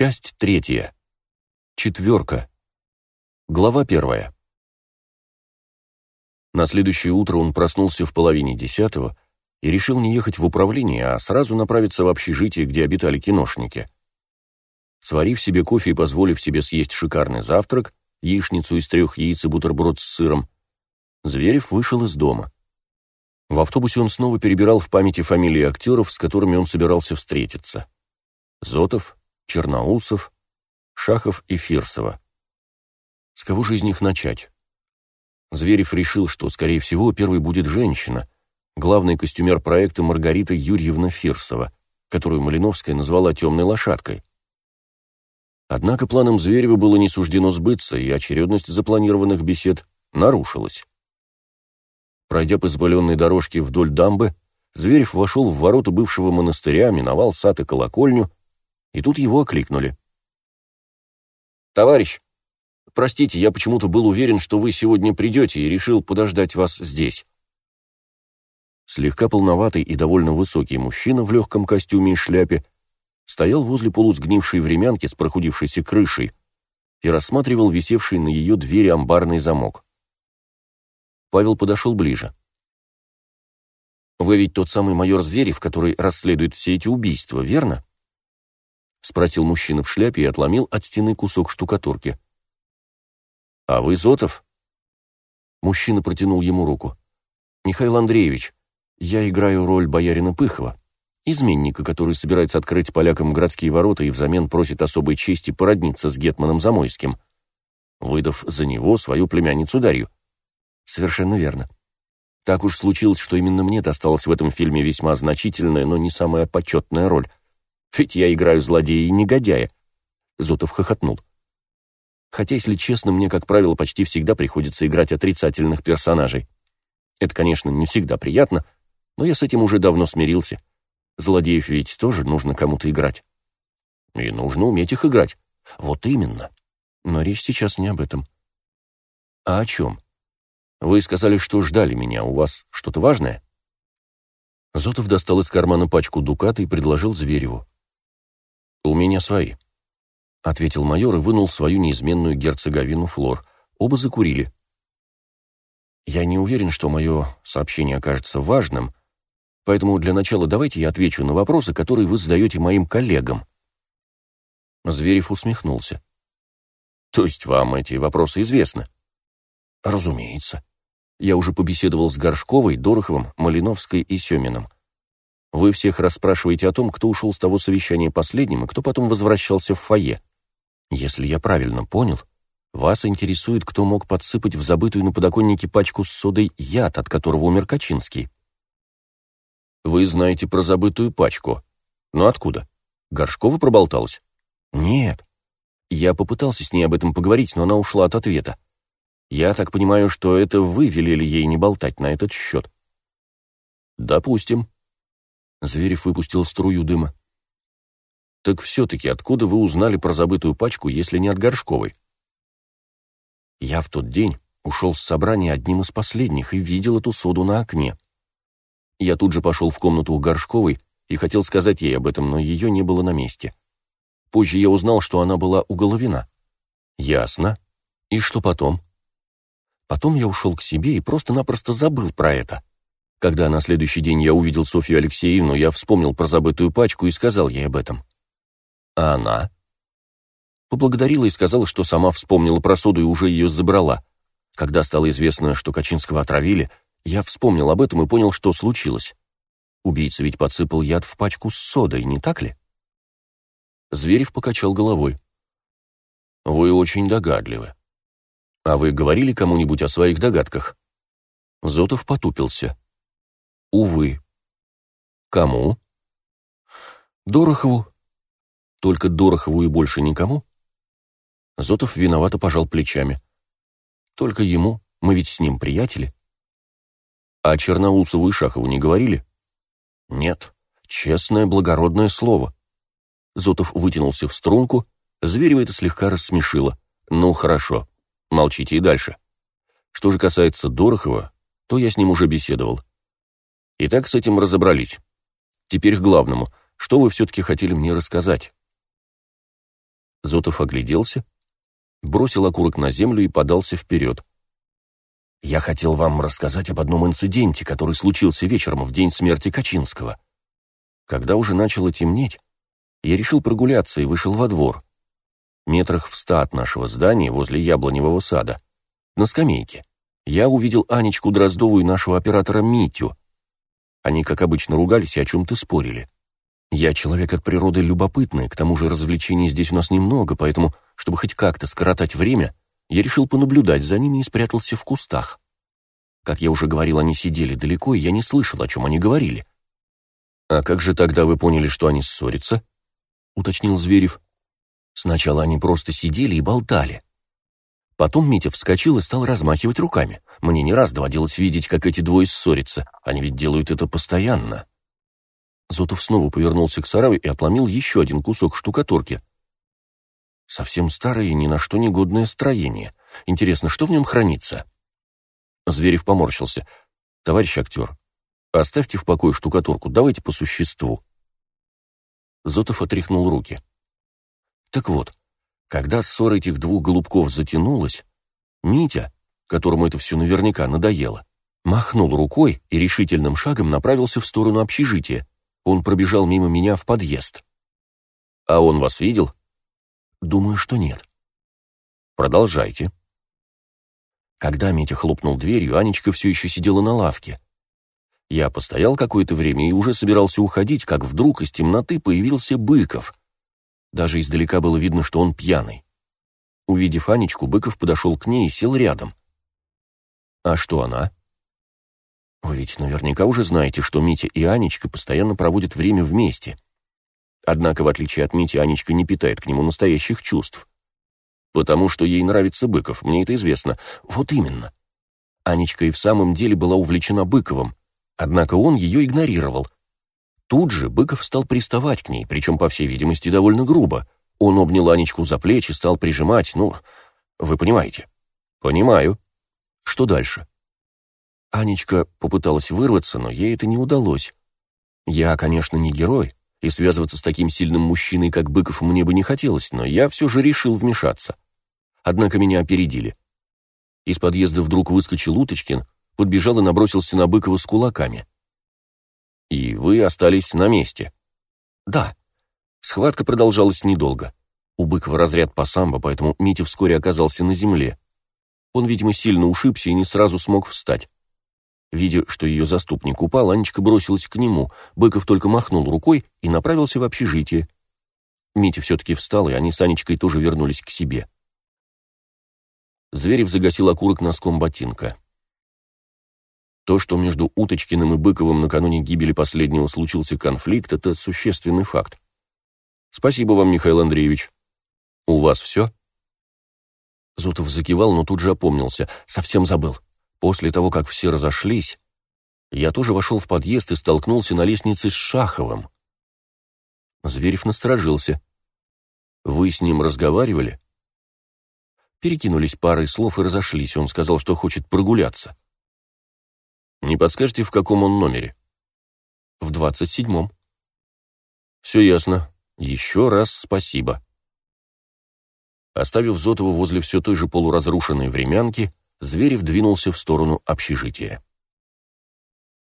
Часть третья. Четверка. Глава первая. На следующее утро он проснулся в половине десятого и решил не ехать в управление, а сразу направиться в общежитие, где обитали киношники. Сварив себе кофе и позволив себе съесть шикарный завтрак, яичницу из трех яиц и бутерброд с сыром, Зверев вышел из дома. В автобусе он снова перебирал в памяти фамилии актеров, с которыми он собирался встретиться. Зотов, Черноусов, Шахов и Фирсова. С кого же из них начать? Зверев решил, что, скорее всего, первой будет женщина, главный костюмер проекта Маргарита Юрьевна Фирсова, которую Малиновская назвала «темной лошадкой». Однако планам Зверева было не суждено сбыться, и очередность запланированных бесед нарушилась. Пройдя по сбаленной дорожке вдоль дамбы, Зверев вошел в ворота бывшего монастыря, миновал сад и колокольню, и тут его окликнули. «Товарищ, простите, я почему-то был уверен, что вы сегодня придете и решил подождать вас здесь». Слегка полноватый и довольно высокий мужчина в легком костюме и шляпе стоял возле полусгнившей времянки с прохудившейся крышей и рассматривал висевший на ее двери амбарный замок. Павел подошел ближе. «Вы ведь тот самый майор Зверев, который расследует все эти убийства, верно?» — спросил мужчина в шляпе и отломил от стены кусок штукатурки. «А вы Зотов?» Мужчина протянул ему руку. «Михаил Андреевич, я играю роль боярина Пыхова, изменника, который собирается открыть полякам городские ворота и взамен просит особой чести породниться с Гетманом Замойским, выдав за него свою племянницу Дарью». «Совершенно верно. Так уж случилось, что именно мне досталась в этом фильме весьма значительная, но не самая почетная роль — ведь я играю злодея и негодяя. Зотов хохотнул. Хотя, если честно, мне, как правило, почти всегда приходится играть отрицательных персонажей. Это, конечно, не всегда приятно, но я с этим уже давно смирился. Злодеев ведь тоже нужно кому-то играть. И нужно уметь их играть. Вот именно. Но речь сейчас не об этом. А о чем? Вы сказали, что ждали меня. У вас что-то важное? Зотов достал из кармана пачку дуката и предложил Звереву. «У меня свои», — ответил майор и вынул свою неизменную герцоговину Флор. Оба закурили. «Я не уверен, что мое сообщение окажется важным, поэтому для начала давайте я отвечу на вопросы, которые вы задаете моим коллегам». Зверев усмехнулся. «То есть вам эти вопросы известны?» «Разумеется. Я уже побеседовал с Горшковой, Дороховым, Малиновской и Семиным. Вы всех расспрашиваете о том, кто ушел с того совещания последним и кто потом возвращался в фойе. Если я правильно понял, вас интересует, кто мог подсыпать в забытую на подоконнике пачку с содой яд, от которого умер Качинский. Вы знаете про забытую пачку. Но откуда? Горшкова проболталась? Нет. Я попытался с ней об этом поговорить, но она ушла от ответа. Я так понимаю, что это вы велели ей не болтать на этот счет. Допустим. Зверев выпустил струю дыма. «Так все-таки откуда вы узнали про забытую пачку, если не от Горшковой?» «Я в тот день ушел с собрания одним из последних и видел эту соду на окне. Я тут же пошел в комнату у Горшковой и хотел сказать ей об этом, но ее не было на месте. Позже я узнал, что она была у Головина». «Ясно. И что потом?» Потом я ушел к себе и просто-напросто забыл про это. Когда на следующий день я увидел Софью Алексеевну, я вспомнил про забытую пачку и сказал ей об этом. А она? Поблагодарила и сказала, что сама вспомнила про соду и уже ее забрала. Когда стало известно, что Качинского отравили, я вспомнил об этом и понял, что случилось. Убийца ведь подсыпал яд в пачку с содой, не так ли? Зверев покачал головой. «Вы очень догадливы. А вы говорили кому-нибудь о своих догадках?» Зотов потупился. Увы. Кому? Дорохову. Только Дорохову и больше никому? Зотов виновато пожал плечами. Только ему, мы ведь с ним приятели. А Черноусову и Шахову не говорили? Нет, честное благородное слово. Зотов вытянулся в струнку, Зверева это слегка рассмешило. Ну, хорошо, молчите и дальше. Что же касается Дорохова, то я с ним уже беседовал. Итак, с этим разобрались. Теперь к главному. Что вы все-таки хотели мне рассказать? Зотов огляделся, бросил окурок на землю и подался вперед. «Я хотел вам рассказать об одном инциденте, который случился вечером в день смерти Качинского. Когда уже начало темнеть, я решил прогуляться и вышел во двор. Метрах в ста от нашего здания, возле яблоневого сада, на скамейке, я увидел Анечку Дроздову и нашего оператора Митю. Они, как обычно, ругались и о чем-то спорили. Я человек от природы любопытный, к тому же развлечений здесь у нас немного, поэтому, чтобы хоть как-то скоротать время, я решил понаблюдать за ними и спрятался в кустах. Как я уже говорил, они сидели далеко, и я не слышал, о чем они говорили. «А как же тогда вы поняли, что они ссорятся?» — уточнил Зверев. «Сначала они просто сидели и болтали. Потом Митя вскочил и стал размахивать руками. Мне не раз доводилось видеть, как эти двое ссорятся. Они ведь делают это постоянно». Зотов снова повернулся к сараю и отломил еще один кусок штукатурки. Совсем старое и ни на что негодное строение. Интересно, что в нем хранится? Зверев поморщился. «Товарищ актер, оставьте в покое штукатурку, давайте по существу». Зотов отряхнул руки. Так вот, когда ссора этих двух голубков затянулась, Митя, которому это все наверняка надоело, махнул рукой и решительным шагом направился в сторону общежития, он пробежал мимо меня в подъезд. «А он вас видел?» «Думаю, что нет». «Продолжайте». Когда Митя хлопнул дверью, Анечка все еще сидела на лавке. Я постоял какое-то время и уже собирался уходить, как вдруг из темноты появился Быков. Даже издалека было видно, что он пьяный. Увидев Анечку, Быков подошел к ней и сел рядом. «А что она?» Вы ведь наверняка уже знаете, что Митя и Анечка постоянно проводят время вместе. Однако, в отличие от Мити, Анечка не питает к нему настоящих чувств. Потому что ей нравится Быков, мне это известно. Вот именно. Анечка и в самом деле была увлечена Быковым, однако он ее игнорировал. Тут же Быков стал приставать к ней, причем, по всей видимости, довольно грубо. Он обнял Анечку за плечи, стал прижимать, ну, вы понимаете. Понимаю. Что дальше? Анечка попыталась вырваться, но ей это не удалось. Я, конечно, не герой, и связываться с таким сильным мужчиной, как Быков, мне бы не хотелось, но я все же решил вмешаться. Однако меня опередили. Из подъезда вдруг выскочил Уточкин, подбежал и набросился на Быкова с кулаками. «И вы остались на месте?» «Да». Схватка продолжалась недолго. У Быкова разряд по самбо, поэтому Митя вскоре оказался на земле. Он, видимо, сильно ушибся и не сразу смог встать. Видя, что ее заступник упал, Анечка бросилась к нему. Быков только махнул рукой и направился в общежитие. Митя все-таки встал, и они с Анечкой тоже вернулись к себе. Зверев загасил окурок носком ботинка. То, что между Уточкиным и Быковым накануне гибели последнего случился конфликт, это существенный факт. Спасибо вам, Михаил Андреевич. У вас все? Зотов закивал, но тут же опомнился. Совсем забыл. После того, как все разошлись, я тоже вошел в подъезд и столкнулся на лестнице с Шаховым. Зверев насторожился. «Вы с ним разговаривали?» Перекинулись парой слов и разошлись. Он сказал, что хочет прогуляться. «Не подскажете, в каком он номере?» «В двадцать седьмом». «Все ясно. Еще раз спасибо». Оставив Зотова возле все той же полуразрушенной времянки, Зверев двинулся в сторону общежития.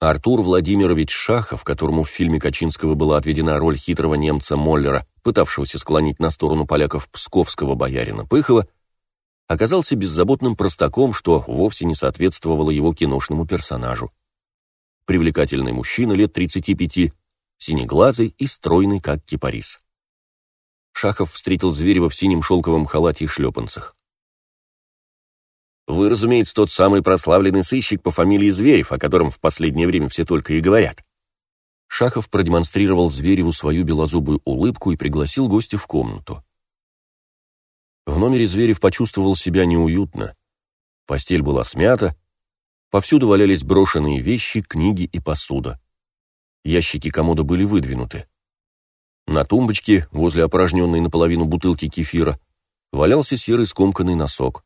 Артур Владимирович Шахов, которому в фильме Качинского была отведена роль хитрого немца Моллера, пытавшегося склонить на сторону поляков псковского боярина Пыхова, оказался беззаботным простаком, что вовсе не соответствовало его киношному персонажу. Привлекательный мужчина лет 35, синеглазый и стройный, как кипарис. Шахов встретил Зверева в синем шелковом халате и шлепанцах. Вы, разумеется, тот самый прославленный сыщик по фамилии Зверев, о котором в последнее время все только и говорят. Шахов продемонстрировал Звереву свою белозубую улыбку и пригласил гостя в комнату. В номере Зверев почувствовал себя неуютно. Постель была смята, повсюду валялись брошенные вещи, книги и посуда. Ящики комода были выдвинуты. На тумбочке, возле опорожненной наполовину бутылки кефира, валялся серый скомканный носок.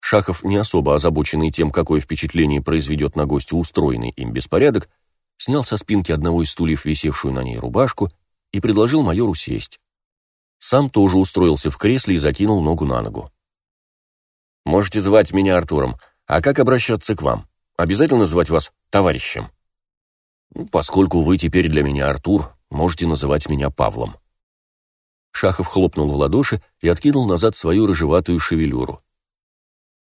Шахов, не особо озабоченный тем, какое впечатление произведет на гостя устроенный им беспорядок, снял со спинки одного из стульев висевшую на ней рубашку и предложил майору сесть. Сам тоже устроился в кресле и закинул ногу на ногу. «Можете звать меня Артуром. А как обращаться к вам? Обязательно звать вас товарищем?» «Ну, «Поскольку вы теперь для меня Артур, можете называть меня Павлом». Шахов хлопнул в ладоши и откинул назад свою рыжеватую шевелюру.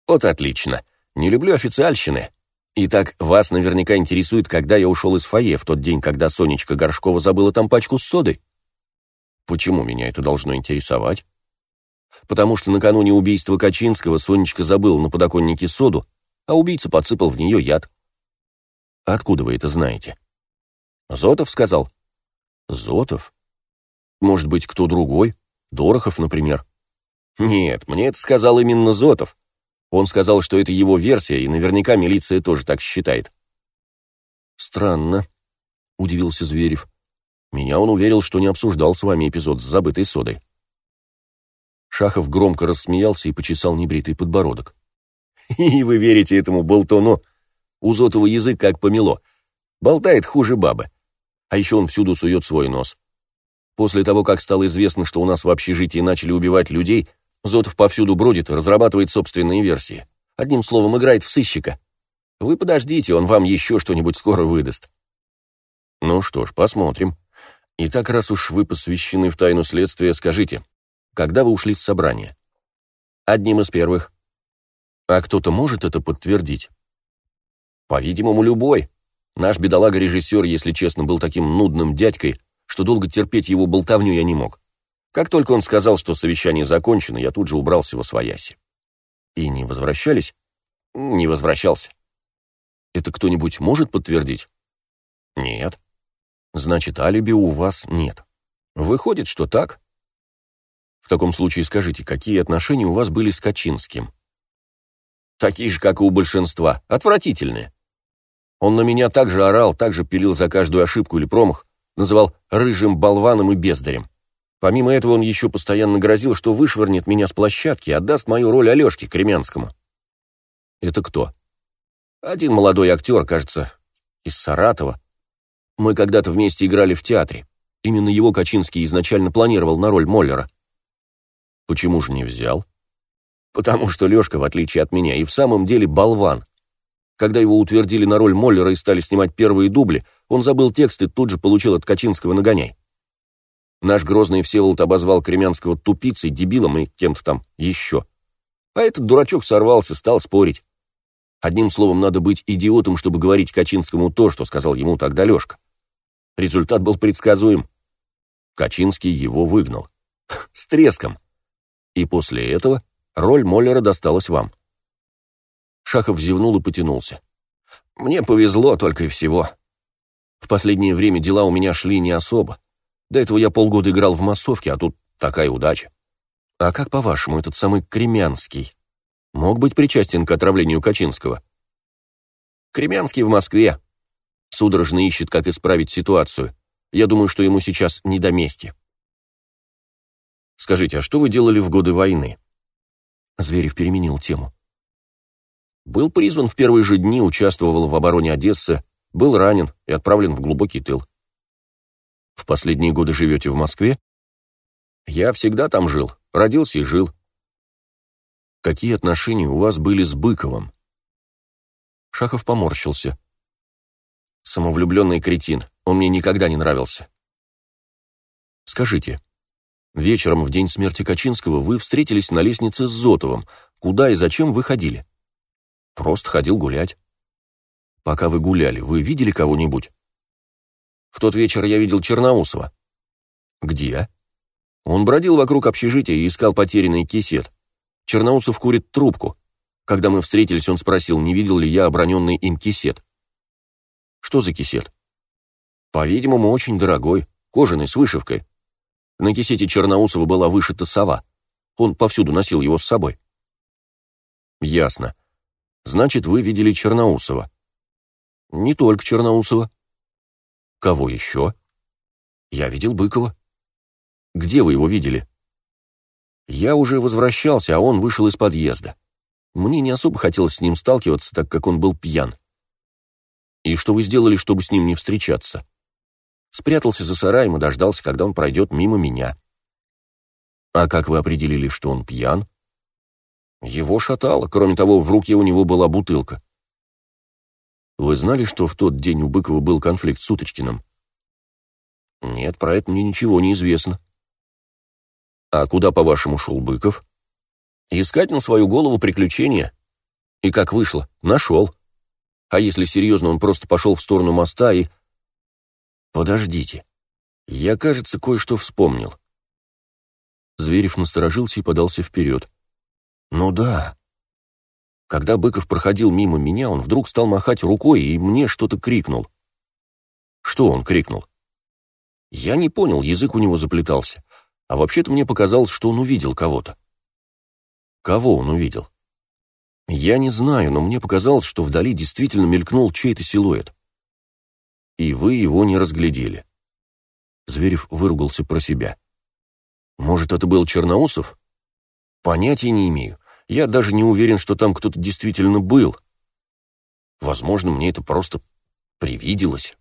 «Вот отлично. Не люблю официальщины. Итак, вас наверняка интересует, когда я ушел из фойе в тот день, когда Сонечка Горшкова забыла там пачку с содой? Почему меня это должно интересовать? Потому что накануне убийства Качинского Сонечка забыла на подоконнике соду, а убийца подсыпал в нее яд. Откуда вы это знаете? Зотов сказал. Зотов? Может быть, кто другой? Дорохов, например? Нет, мне это сказал именно Зотов. Он сказал, что это его версия, и наверняка милиция тоже так считает. Странно, удивился Зверев. Меня он уверил, что не обсуждал с вами эпизод с забытой содой. Шахов громко рассмеялся и почесал небритый подбородок. «И вы верите этому болтону? У Зотова язык как помело. Болтает хуже бабы. А еще он всюду сует свой нос. После того, как стало известно, что у нас в общежитии начали убивать людей, Зотов повсюду бродит разрабатывает собственные версии. Одним словом, играет в сыщика. Вы подождите, он вам еще что-нибудь скоро выдаст. Ну что ж, посмотрим. Итак, раз уж вы посвящены в тайну следствия, скажите, когда вы ушли с собрания? Одним из первых. А кто-то может это подтвердить? По-видимому, любой. Наш бедолага-режиссер, если честно, был таким нудным дядькой, что долго терпеть его болтовню я не мог. Как только он сказал, что совещание закончено, я тут же убрался во свояси. И не возвращались? Не возвращался. Это кто-нибудь может подтвердить? Нет. Значит, алиби у вас нет. Выходит, что так. В таком случае скажите, какие отношения у вас были с Качинским? Такие же, как и у большинства. Отвратительные. Он на меня так же орал, так же пилил за каждую ошибку или промах, называл рыжим болваном и бездарем. Помимо этого он еще постоянно грозил, что вышвырнет меня с площадки и отдаст мою роль Алешке Кремянскому. Это кто? Один молодой актер, кажется, из Саратова. Мы когда-то вместе играли в театре. Именно его Качинский изначально планировал на роль Моллера. Почему же не взял? Потому что Лешка, в отличие от меня, и в самом деле болван. Когда его утвердили на роль Моллера и стали снимать первые дубли, он забыл текст и тут же получил от Качинского нагоняй. Наш грозный Всеволод обозвал Кремянского тупицей, дебилом и кем-то там еще. А этот дурачок сорвался, стал спорить. Одним словом, надо быть идиотом, чтобы говорить Качинскому то, что сказал ему тогда Лешка. Результат был предсказуем. Качинский его выгнал. С треском. И после этого роль Моллера досталась вам. Шахов зевнул и потянулся. Мне повезло только и всего. В последнее время дела у меня шли не особо. До этого я полгода играл в массовке, а тут такая удача. А как, по-вашему, этот самый Кремянский мог быть причастен к отравлению Качинского? Кремянский в Москве. Судорожно ищет, как исправить ситуацию. Я думаю, что ему сейчас не до мести. Скажите, а что вы делали в годы войны? Зверев переменил тему. Был призван в первые же дни, участвовал в обороне Одессы, был ранен и отправлен в глубокий тыл. В последние годы живете в Москве? Я всегда там жил, родился и жил. Какие отношения у вас были с Быковым? Шахов поморщился. Самовлюбленный кретин, он мне никогда не нравился. Скажите, вечером в день смерти Качинского вы встретились на лестнице с Зотовым. Куда и зачем вы ходили? Просто ходил гулять. Пока вы гуляли, вы видели кого-нибудь? В тот вечер я видел Черноусова. Где? Он бродил вокруг общежития и искал потерянный кисет. Черноусов курит трубку. Когда мы встретились, он спросил, не видел ли я оброненный им кисет. Что за кисет? По-видимому, очень дорогой, кожаный, с вышивкой. На кисете Черноусова была вышита сова. Он повсюду носил его с собой. Ясно. Значит, вы видели Черноусова. Не только Черноусова. Кого еще? Я видел Быкова. Где вы его видели? Я уже возвращался, а он вышел из подъезда. Мне не особо хотелось с ним сталкиваться, так как он был пьян. И что вы сделали, чтобы с ним не встречаться? Спрятался за сараем и дождался, когда он пройдет мимо меня. А как вы определили, что он пьян? Его шатало, кроме того, в руке у него была бутылка. Вы знали, что в тот день у Быкова был конфликт с Уточкиным? Нет, про это мне ничего не известно. А куда, по-вашему, шел Быков? Искать на свою голову приключения. И как вышло, нашел. А если серьезно, он просто пошел в сторону моста и... Подождите. Я, кажется, кое-что вспомнил. Зверев насторожился и подался вперед. Ну да. Когда Быков проходил мимо меня, он вдруг стал махать рукой и мне что-то крикнул. Что он крикнул? Я не понял, язык у него заплетался. А вообще-то мне показалось, что он увидел кого-то. Кого он увидел? Я не знаю, но мне показалось, что вдали действительно мелькнул чей-то силуэт. И вы его не разглядели. Зверев выругался про себя. Может, это был Черноусов? Понятия не имею. Я даже не уверен, что там кто-то действительно был. Возможно, мне это просто привиделось.